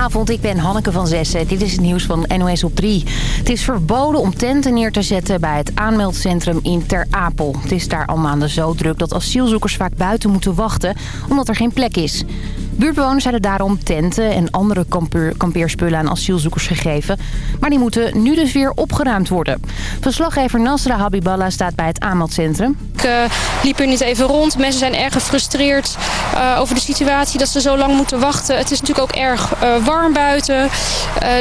Goedenavond, ik ben Hanneke van Zessen. Dit is het nieuws van NOS op 3. Het is verboden om tenten neer te zetten bij het aanmeldcentrum in Ter Apel. Het is daar al maanden zo druk dat asielzoekers vaak buiten moeten wachten... omdat er geen plek is. Buurtbewoners hadden daarom tenten en andere kampeerspullen aan asielzoekers gegeven. Maar die moeten nu dus weer opgeruimd worden. Verslaggever Nasra Habiballah staat bij het aanmeldcentrum. Ik uh, liep hier niet even rond. Mensen zijn erg gefrustreerd uh, over de situatie dat ze zo lang moeten wachten. Het is natuurlijk ook erg uh, warm buiten.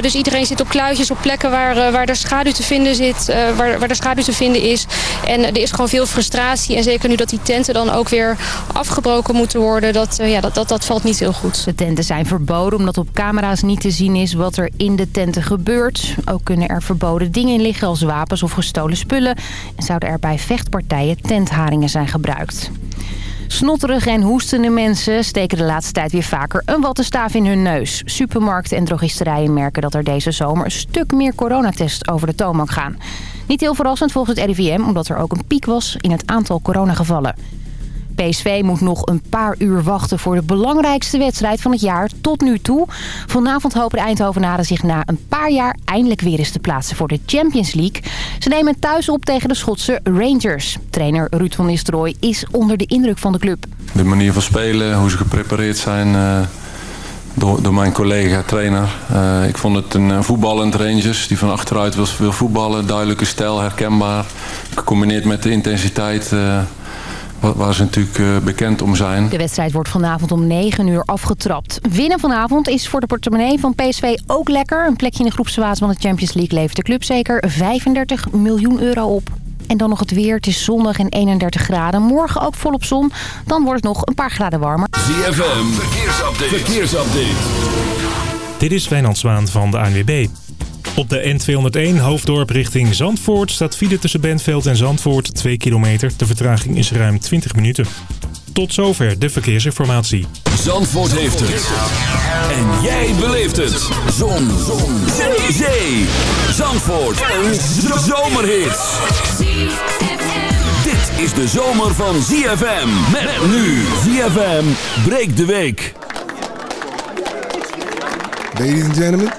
dus iedereen zit op kluitjes op plekken waar, waar er schaduw te vinden zit, waar, waar schaduw te vinden is. En er is gewoon veel frustratie. En zeker nu dat die tenten dan ook weer afgebroken moeten worden, dat, ja, dat, dat, dat valt niet heel De tenten zijn verboden omdat op camera's niet te zien is wat er in de tenten gebeurt. Ook kunnen er verboden dingen in liggen als wapens of gestolen spullen. En zouden er bij vechtpartijen tentharingen zijn gebruikt. Snotterige en hoestende mensen steken de laatste tijd weer vaker een wattenstaaf in hun neus. Supermarkten en drogisterijen merken dat er deze zomer een stuk meer coronatests over de toonbank gaan. Niet heel verrassend volgens het RIVM, omdat er ook een piek was in het aantal coronagevallen. PSV moet nog een paar uur wachten voor de belangrijkste wedstrijd van het jaar tot nu toe. Vanavond hopen de Eindhovenaren zich na een paar jaar eindelijk weer eens te plaatsen voor de Champions League. Ze nemen thuis op tegen de Schotse Rangers. Trainer Ruud van Nistelrooy is onder de indruk van de club. De manier van spelen, hoe ze geprepareerd zijn... Uh... Door, door, mijn collega-trainer. Uh, ik vond het een voetballend Rangers die van achteruit wil, voetballen. Duidelijke stijl, herkenbaar. Gecombineerd met de intensiteit waar ze natuurlijk eh, bekend om zijn. De wedstrijd wordt vanavond om 9 uur afgetrapt. Winnen vanavond is voor de portemonnee van PSV ook lekker. Een plekje in de groepsfase van de Champions League levert de club zeker 35 miljoen euro op. En dan nog het weer. Het is zondag en 31 graden. Morgen ook volop zon. Dan wordt het nog een paar graden warmer. ZFM, verkeersupdate. verkeersupdate. Dit is Wijnand Zwaan van de ANWB. Op de N201 hoofddorp richting Zandvoort staat file tussen Bentveld en Zandvoort 2 kilometer. De vertraging is ruim 20 minuten. Tot zover de verkeersinformatie. Zandvoort heeft het. En jij beleeft het. Zon. Zon. Zee. Zee. Zandvoort. Een zomerhit. Dit is de zomer van ZFM. Met nu. ZFM breekt de week. Ladies and gentlemen.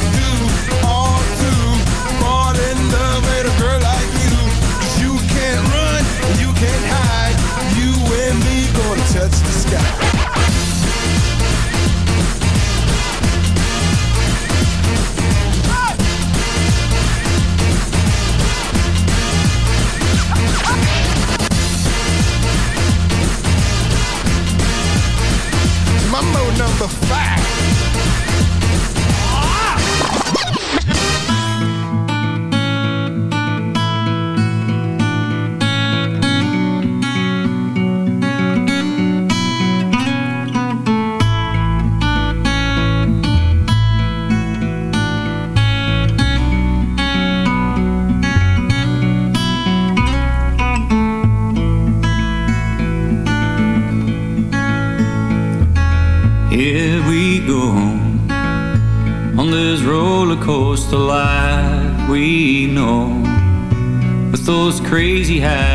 he had.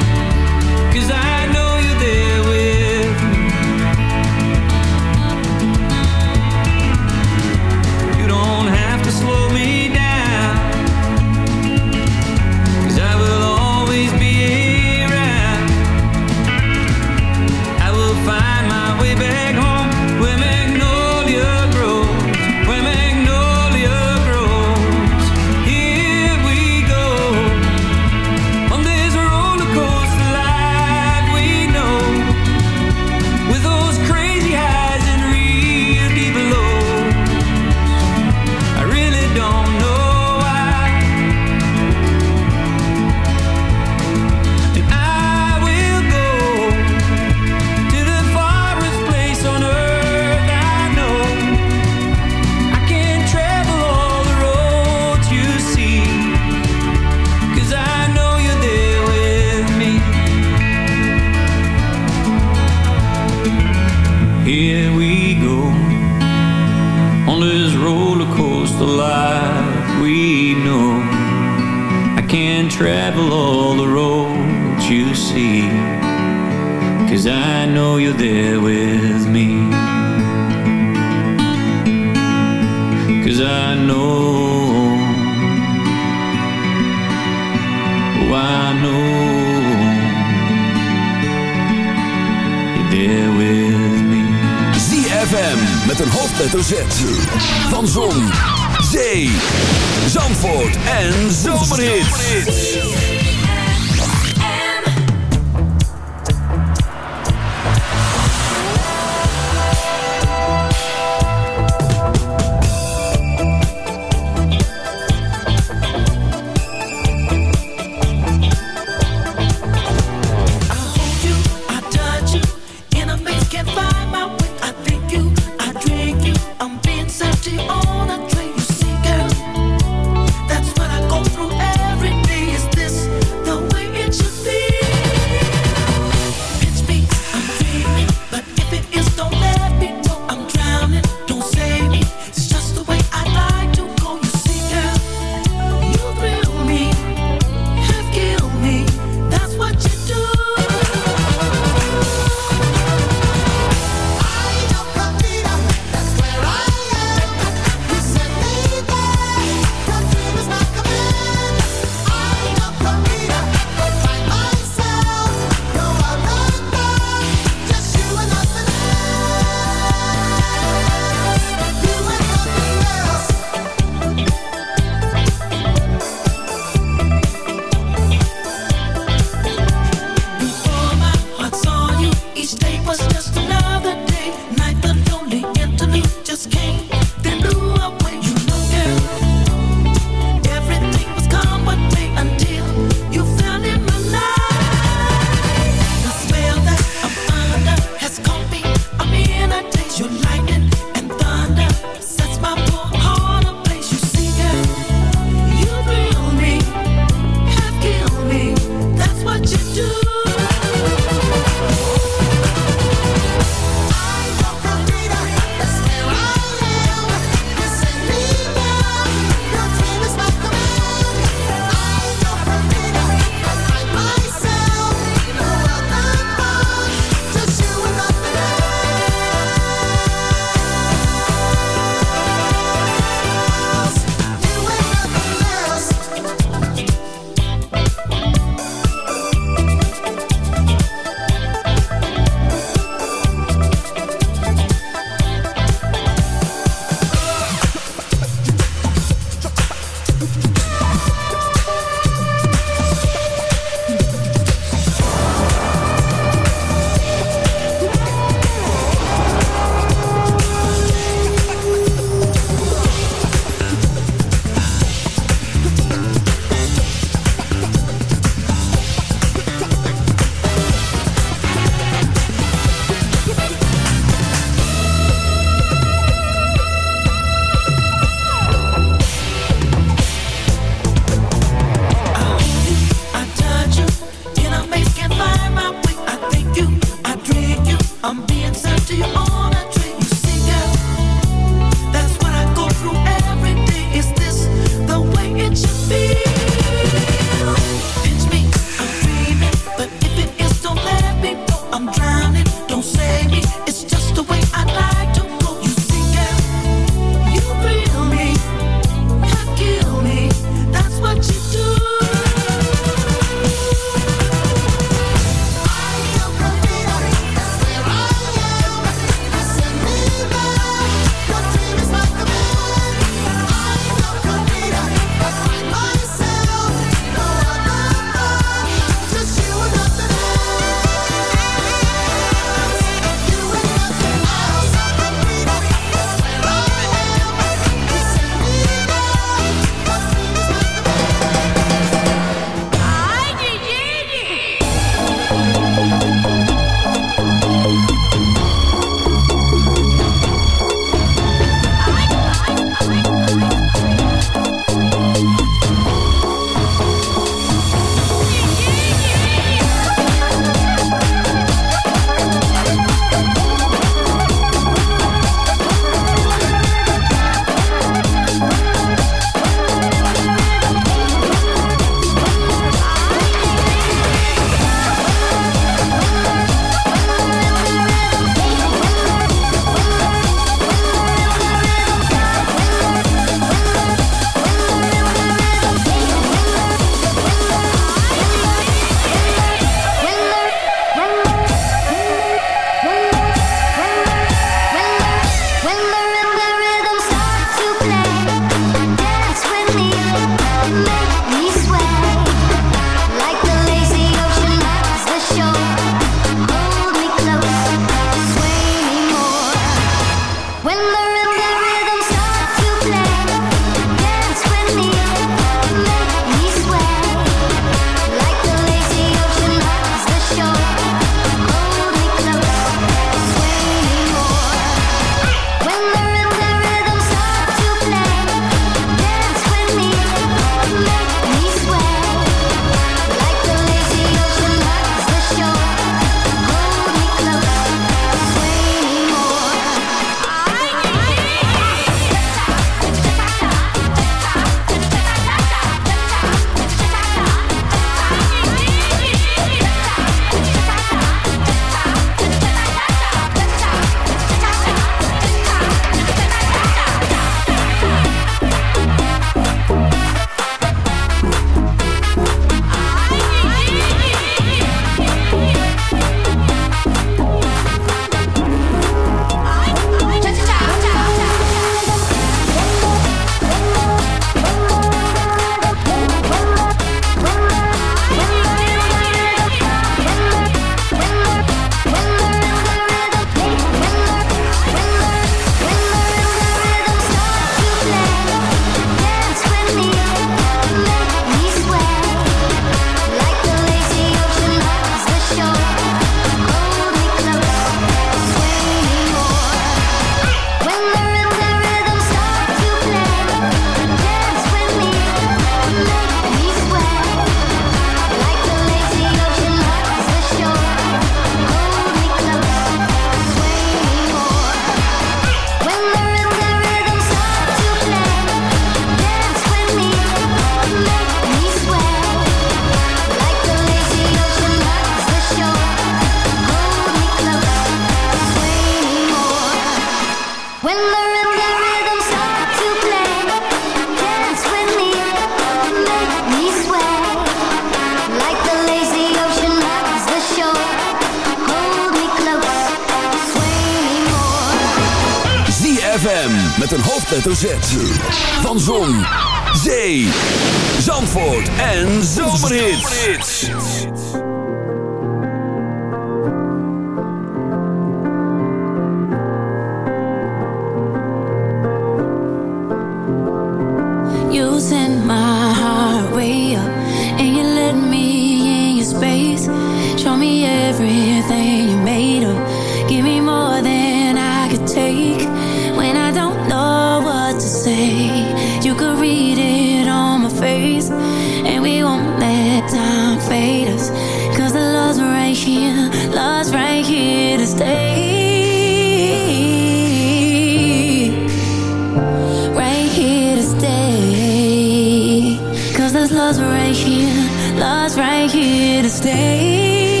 This love's right here, love's right here to stay.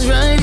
was right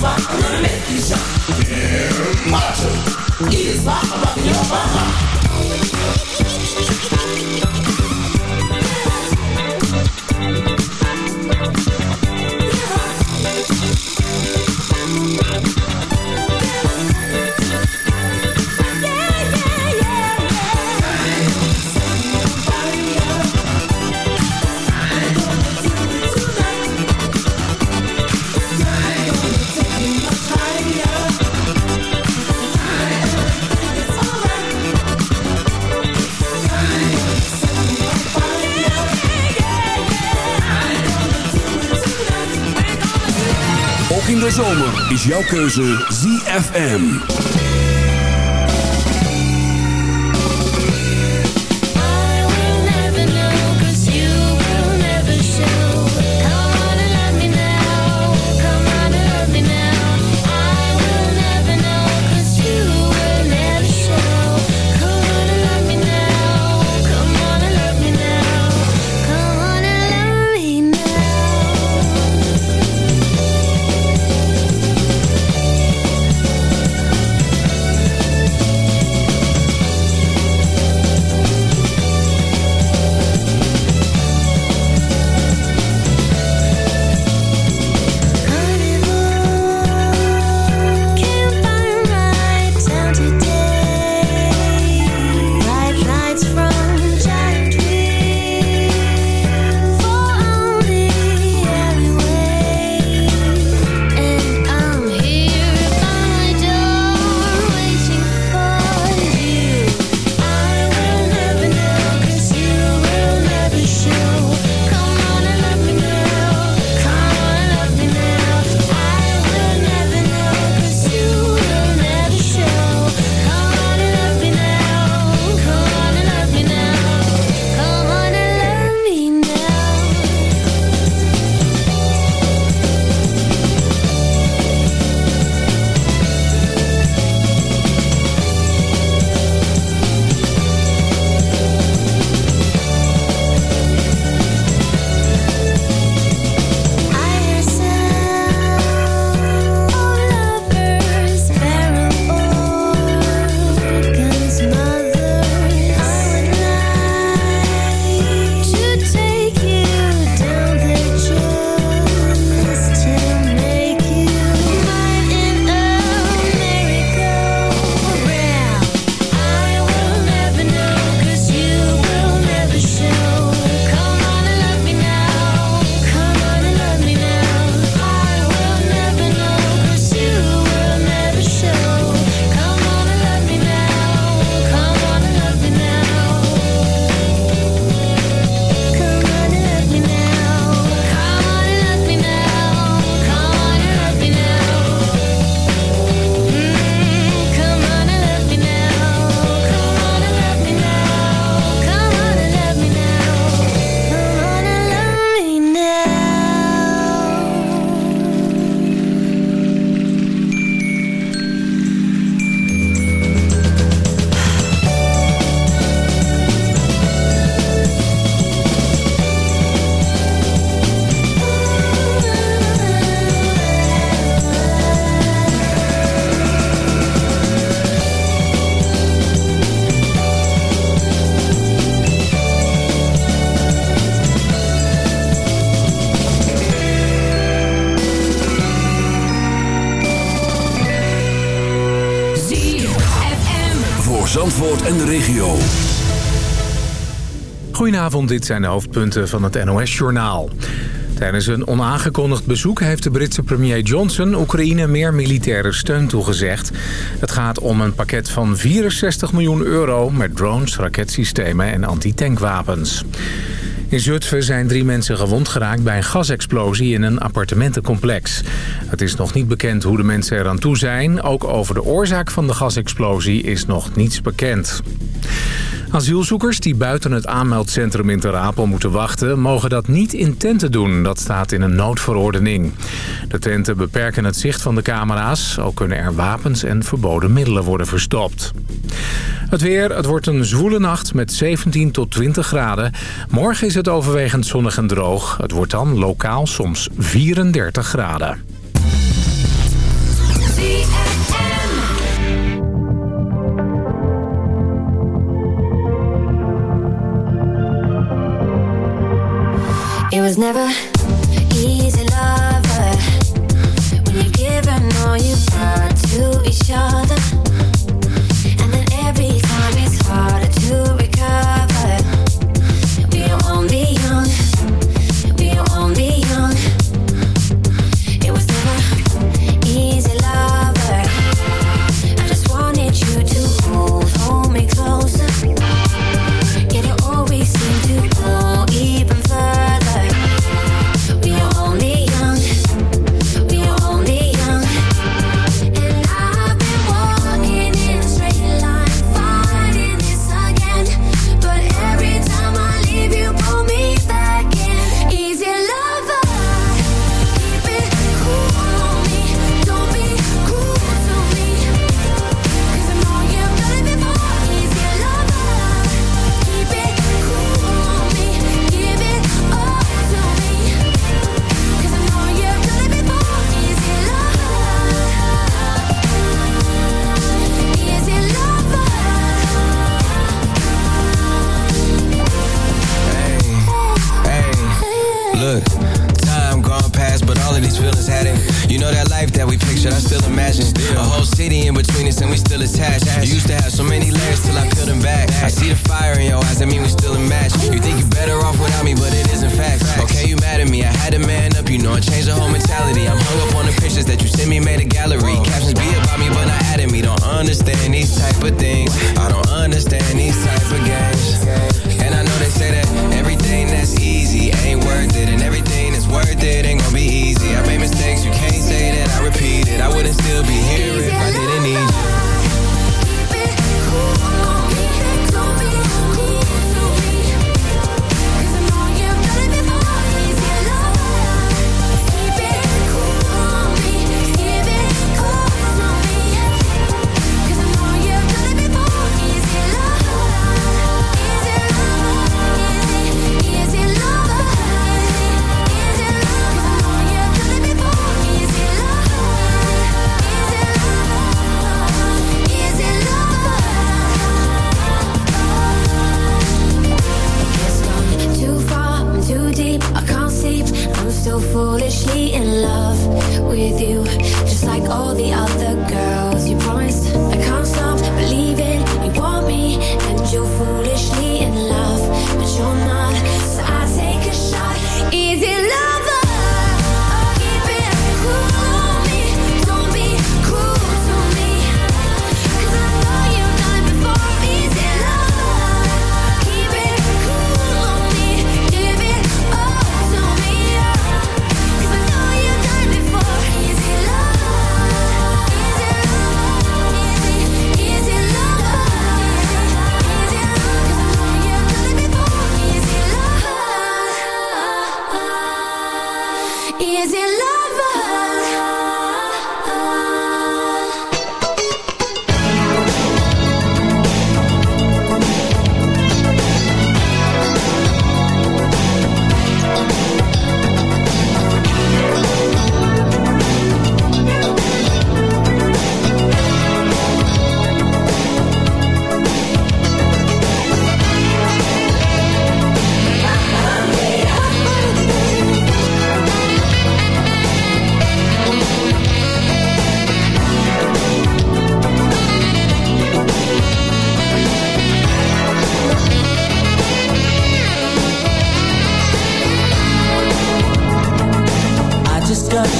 mama, gonna make you jump. Yeah, motto is your mama. is jouw keuze ZFM. en de regio. Goedenavond, dit zijn de hoofdpunten van het NOS-journaal. Tijdens een onaangekondigd bezoek heeft de Britse premier Johnson Oekraïne meer militaire steun toegezegd. Het gaat om een pakket van 64 miljoen euro met drones, raketsystemen en antitankwapens. tankwapens in Zutphen zijn drie mensen gewond geraakt bij een gasexplosie in een appartementencomplex. Het is nog niet bekend hoe de mensen eraan toe zijn. Ook over de oorzaak van de gasexplosie is nog niets bekend. Asielzoekers die buiten het aanmeldcentrum in Ter Apel moeten wachten... mogen dat niet in tenten doen. Dat staat in een noodverordening. De tenten beperken het zicht van de camera's. Ook kunnen er wapens en verboden middelen worden verstopt. Het weer, het wordt een zwoele nacht met 17 tot 20 graden. Morgen is het overwegend zonnig en droog. Het wordt dan lokaal soms 34 graden. was never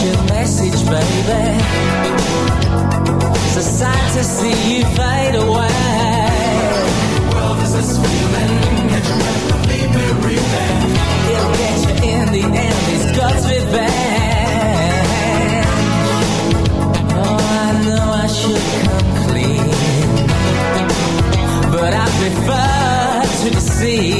your message, baby. It's a sight to see you fade away. The world is this feeling that you never leave me breathing. He'll get you in the end. It's God's revenge. Oh, I know I should come clean, but I prefer to deceive.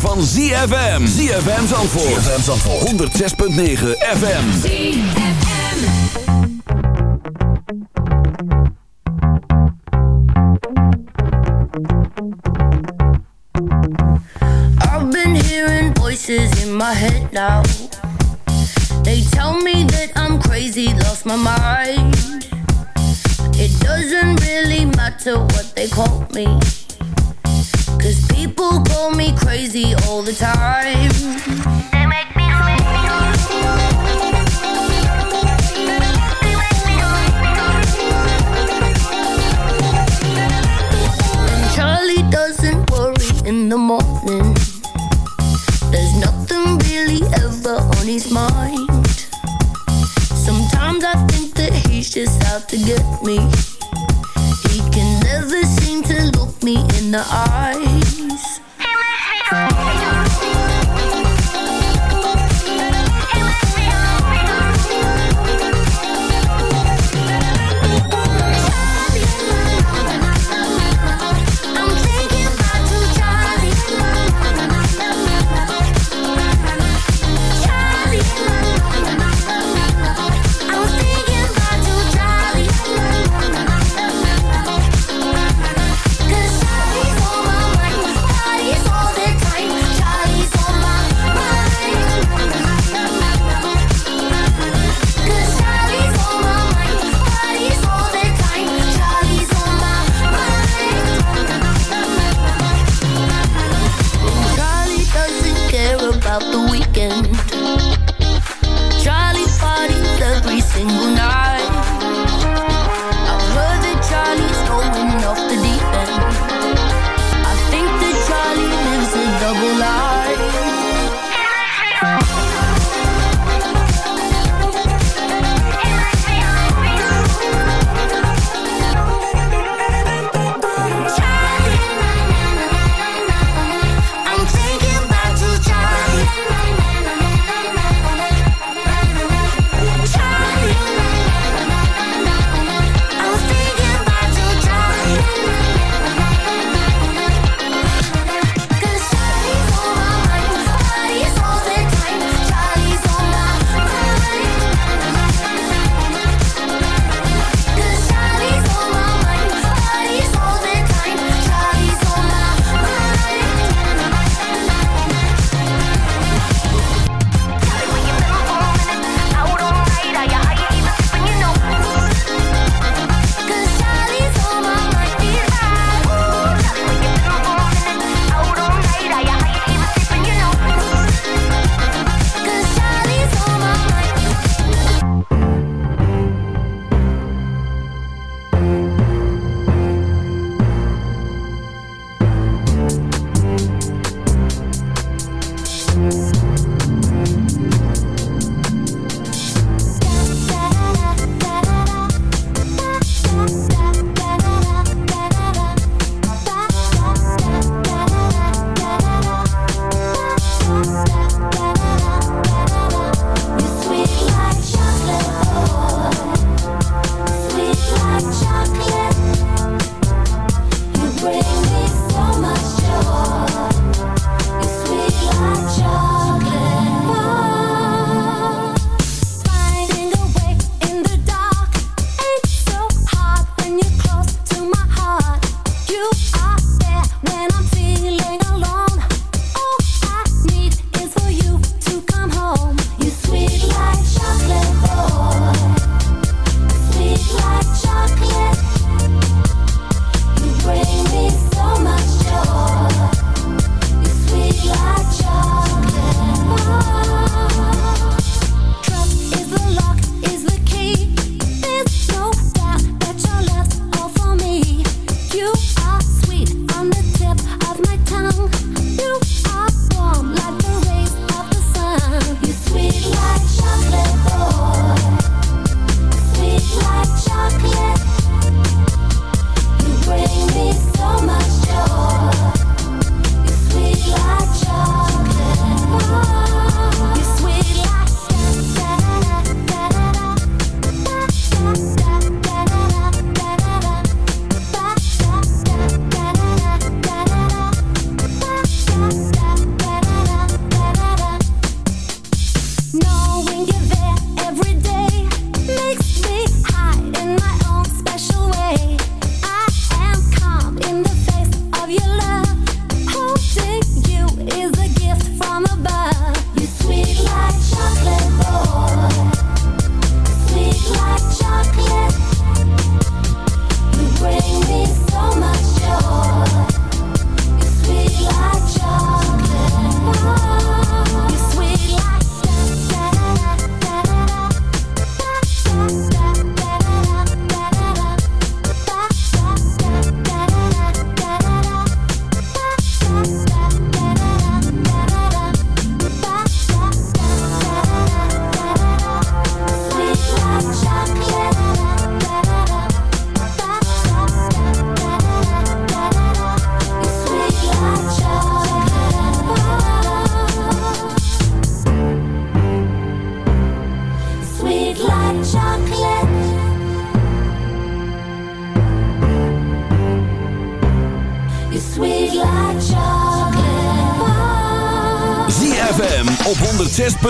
Zomer van ZFM. ZFM Zandvoort. ZFM Zandvoort. 106.9 FM. I've been hearing voices in my head now. They tell me that I'm crazy, lost my mind. It doesn't really matter what they call me. Cause people call me crazy all the time. They make me And Charlie doesn't worry in the morning. There's nothing really ever on his mind. Sometimes I think that he's just out to get me. He can never seem to look me in the eyes.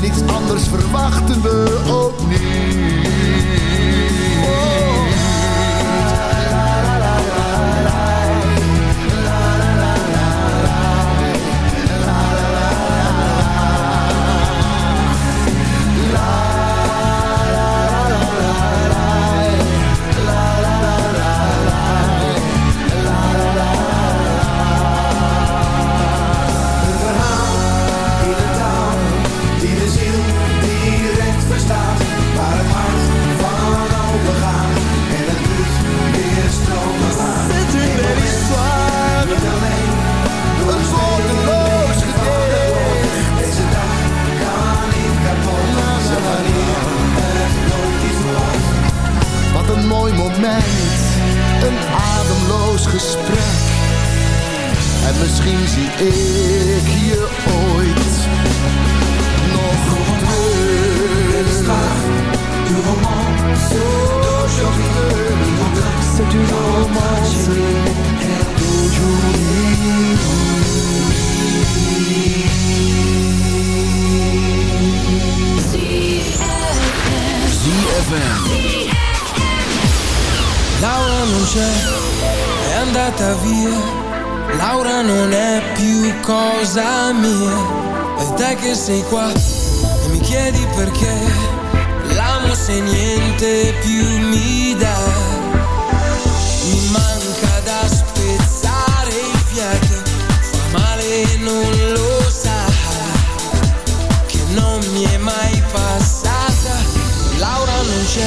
En iets anders verwachten we ook niet. luce,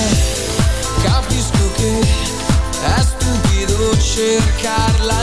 capisco che è stupido cercarla